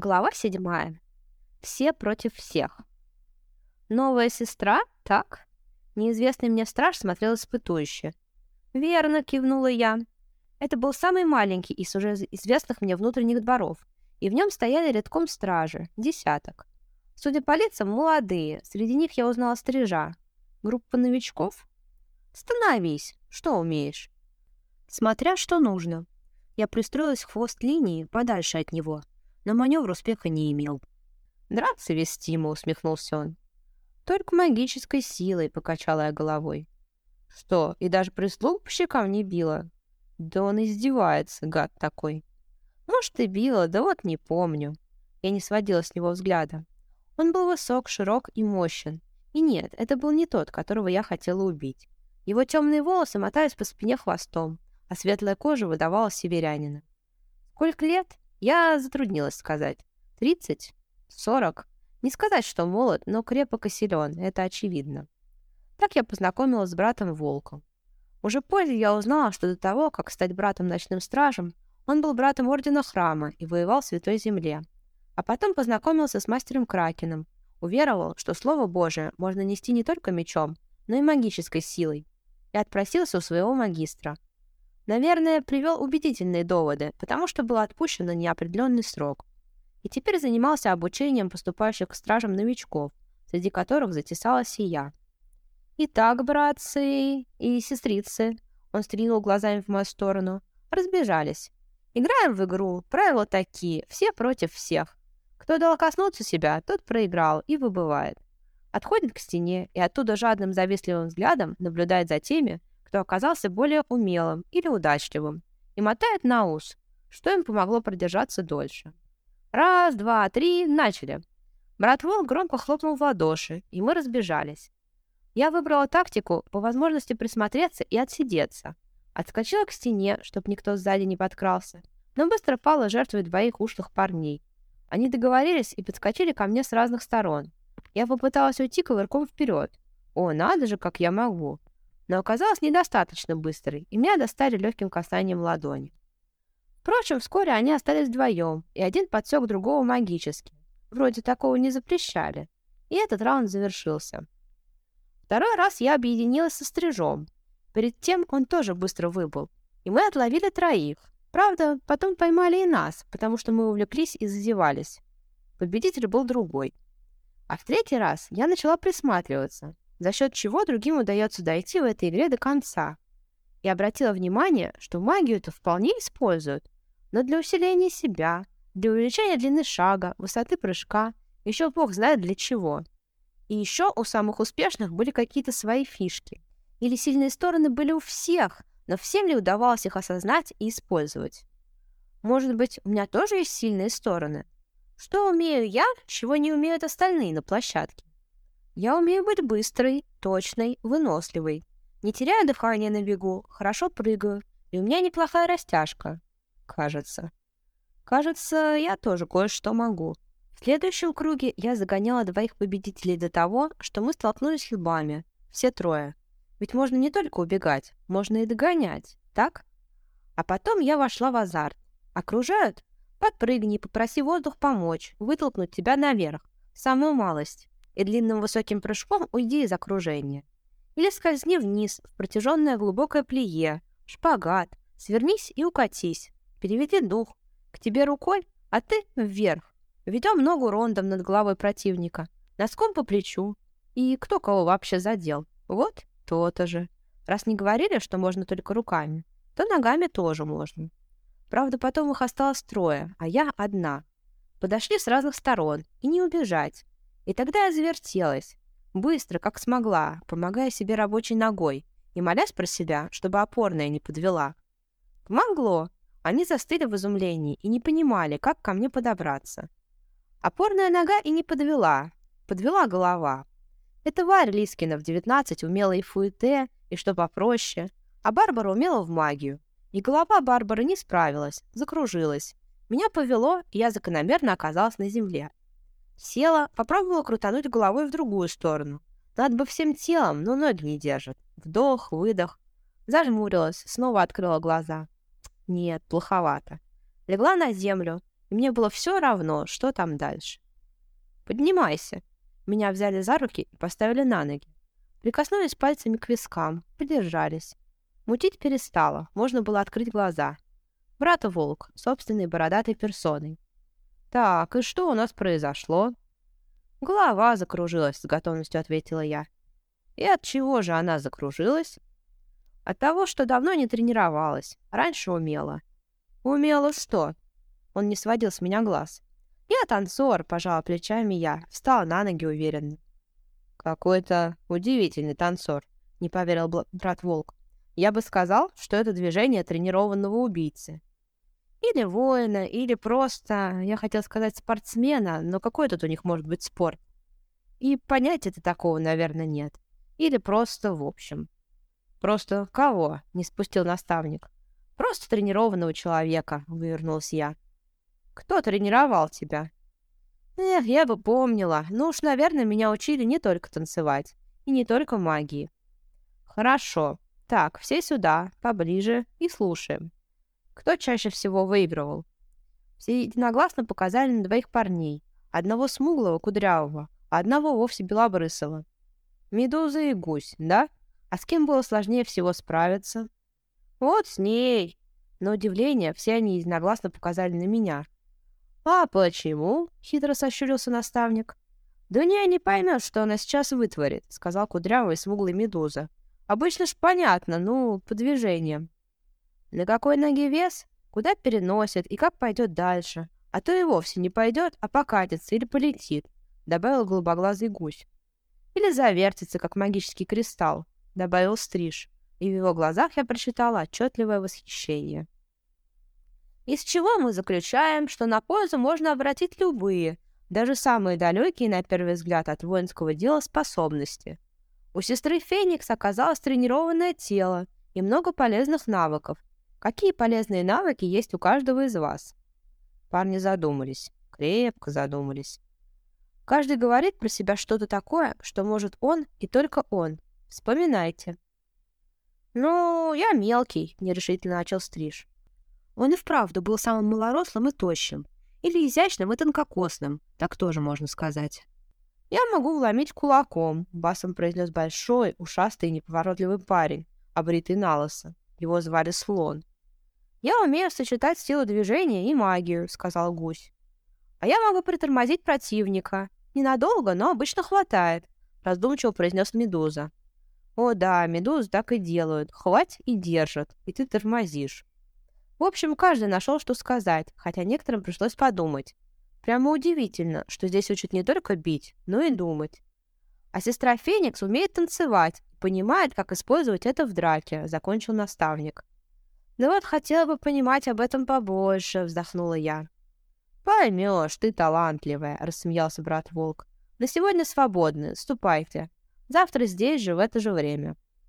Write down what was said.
Глава седьмая. Все против всех. Новая сестра? Так? Неизвестный мне страж смотрел испытующе. Верно, кивнула я. Это был самый маленький из уже известных мне внутренних дворов, и в нем стояли редком стражи, десяток. Судя по лицам, молодые, среди них я узнала стрижа. Группа новичков? Становись, что умеешь? Смотря что нужно. Я пристроилась в хвост линии, подальше от него — но маневр успеха не имел. «Драться вестимо», — усмехнулся он. «Только магической силой», — покачала я головой. «Что, и даже прислуг по щекам не била?» «Да он издевается, гад такой». «Может, и била, да вот не помню». Я не сводила с него взгляда. Он был высок, широк и мощен. И нет, это был не тот, которого я хотела убить. Его темные волосы мотались по спине хвостом, а светлая кожа выдавала северянина. Сколько лет? Я затруднилась сказать. Тридцать? Сорок? Не сказать, что молод, но крепок и силен, это очевидно. Так я познакомилась с братом Волком. Уже позже я узнала, что до того, как стать братом ночным стражем, он был братом Ордена Храма и воевал в Святой Земле. А потом познакомился с мастером Кракеном, уверовал, что Слово Божие можно нести не только мечом, но и магической силой, и отпросился у своего магистра — Наверное, привел убедительные доводы, потому что был отпущен на неопределенный срок. И теперь занимался обучением поступающих к стражам новичков, среди которых затесалась и я. «Итак, братцы и сестрицы», — он стрельнул глазами в мою сторону, — разбежались. «Играем в игру, правила такие, все против всех. Кто дал коснуться себя, тот проиграл и выбывает. Отходит к стене и оттуда жадным завистливым взглядом наблюдает за теми, кто оказался более умелым или удачливым, и мотает на ус, что им помогло продержаться дольше. Раз, два, три, начали. Брат Волк громко хлопнул в ладоши, и мы разбежались. Я выбрала тактику по возможности присмотреться и отсидеться. Отскочила к стене, чтобы никто сзади не подкрался, но быстро пала жертвой двоих ушлых парней. Они договорились и подскочили ко мне с разных сторон. Я попыталась уйти ковырком вперед. О, надо же, как я могу но оказалась недостаточно быстрой, и меня достали легким касанием ладони. Впрочем, вскоре они остались вдвоем, и один подсек другого магически. Вроде такого не запрещали. И этот раунд завершился. Второй раз я объединилась со стрижом. Перед тем он тоже быстро выбыл, и мы отловили троих. Правда, потом поймали и нас, потому что мы увлеклись и зазевались. Победитель был другой. А в третий раз я начала присматриваться, за счет чего другим удается дойти в этой игре до конца. И обратила внимание, что магию-то вполне используют, но для усиления себя, для увеличения длины шага, высоты прыжка, еще бог знает для чего. И еще у самых успешных были какие-то свои фишки. Или сильные стороны были у всех, но всем ли удавалось их осознать и использовать? Может быть, у меня тоже есть сильные стороны? Что умею я, чего не умеют остальные на площадке? Я умею быть быстрой, точной, выносливой. Не теряю дыхания на бегу, хорошо прыгаю, и у меня неплохая растяжка. Кажется. Кажется, я тоже кое-что могу. В следующем круге я загоняла двоих победителей до того, что мы столкнулись лбами. Все трое. Ведь можно не только убегать, можно и догонять, так? А потом я вошла в азарт. Окружают? Подпрыгни, попроси воздух помочь, вытолкнуть тебя наверх. Самую малость и длинным высоким прыжком уйди из окружения. Или скользни вниз, в протяженное глубокое плие, шпагат, свернись и укатись, переведи дух. К тебе рукой, а ты вверх. Ведем ногу рондом над головой противника, носком по плечу. И кто кого вообще задел? Вот то-то же. Раз не говорили, что можно только руками, то ногами тоже можно. Правда, потом их осталось трое, а я одна. Подошли с разных сторон, и не убежать. И тогда я завертелась, быстро, как смогла, помогая себе рабочей ногой и молясь про себя, чтобы опорная не подвела. Помогло. Они застыли в изумлении и не понимали, как ко мне подобраться. Опорная нога и не подвела. Подвела голова. Это Варя Лискина в 19 умела и фуэте, и что попроще, а Барбара умела в магию. И голова Барбары не справилась, закружилась. Меня повело, и я закономерно оказалась на земле. Села, попробовала крутануть головой в другую сторону. Надо бы всем телом, но ноги не держат. Вдох, выдох. Зажмурилась, снова открыла глаза. Нет, плоховато. Легла на землю и мне было все равно, что там дальше. «Поднимайся!» Меня взяли за руки и поставили на ноги. Прикоснулись пальцами к вискам, придержались. Мутить перестало, можно было открыть глаза. Брат Волк, собственной бородатой персоной. «Так, и что у нас произошло?» «Голова закружилась», — с готовностью ответила я. «И от чего же она закружилась?» «От того, что давно не тренировалась. Раньше умела». «Умела что?» Он не сводил с меня глаз. «Я танцор», — пожала плечами я, встала на ноги уверенно. «Какой-то удивительный танцор», — не поверил брат Волк. «Я бы сказал, что это движение тренированного убийцы». Или воина, или просто, я хотел сказать, спортсмена, но какой тут у них может быть спорт? И понятия-то такого, наверное, нет. Или просто в общем. Просто кого? Не спустил наставник. Просто тренированного человека, вывернулась я. Кто тренировал тебя? Эх, я бы помнила. Ну уж, наверное, меня учили не только танцевать. И не только магии. Хорошо. Так, все сюда, поближе и слушаем. Кто чаще всего выигрывал? Все единогласно показали на двоих парней. Одного смуглого, кудрявого, а одного вовсе белобрысого. Медуза и гусь, да? А с кем было сложнее всего справиться? Вот с ней. На удивление, все они единогласно показали на меня. «А почему?» — хитро сощурился наставник. «Да не, не поймет, что она сейчас вытворит», — сказал кудрявый смуглый медуза. «Обычно ж понятно, ну, по движениям. На какой ноге вес, куда переносит и как пойдет дальше. А то и вовсе не пойдет, а покатится или полетит, добавил голубоглазый гусь. Или завертится, как магический кристалл, добавил стриж. И в его глазах я прочитала отчетливое восхищение. Из чего мы заключаем, что на пользу можно обратить любые, даже самые далекие, на первый взгляд, от воинского дела способности. У сестры Феникс оказалось тренированное тело и много полезных навыков, Какие полезные навыки есть у каждого из вас? Парни задумались, крепко задумались. Каждый говорит про себя что-то такое, что может он и только он. Вспоминайте. «Ну, я мелкий», — нерешительно начал Стриж. Он и вправду был самым малорослым и тощим. Или изящным и тонкокосным, так тоже можно сказать. «Я могу вломить кулаком», — басом произнес большой, ушастый и неповоротливый парень, обритый на лысо. Его звали Слон. «Я умею сочетать силу движения и магию», — сказал гусь. «А я могу притормозить противника. Ненадолго, но обычно хватает», — раздумчиво произнес Медуза. «О да, Медуз так и делают. Хвать и держат, и ты тормозишь». В общем, каждый нашел, что сказать, хотя некоторым пришлось подумать. Прямо удивительно, что здесь учат не только бить, но и думать. А сестра Феникс умеет танцевать, понимает, как использовать это в драке, закончил наставник. «Да вот хотела бы понимать об этом побольше», — вздохнула я. «Поймешь, ты талантливая», — рассмеялся брат Волк. «На сегодня свободны, ступайте. Завтра здесь же, в это же время».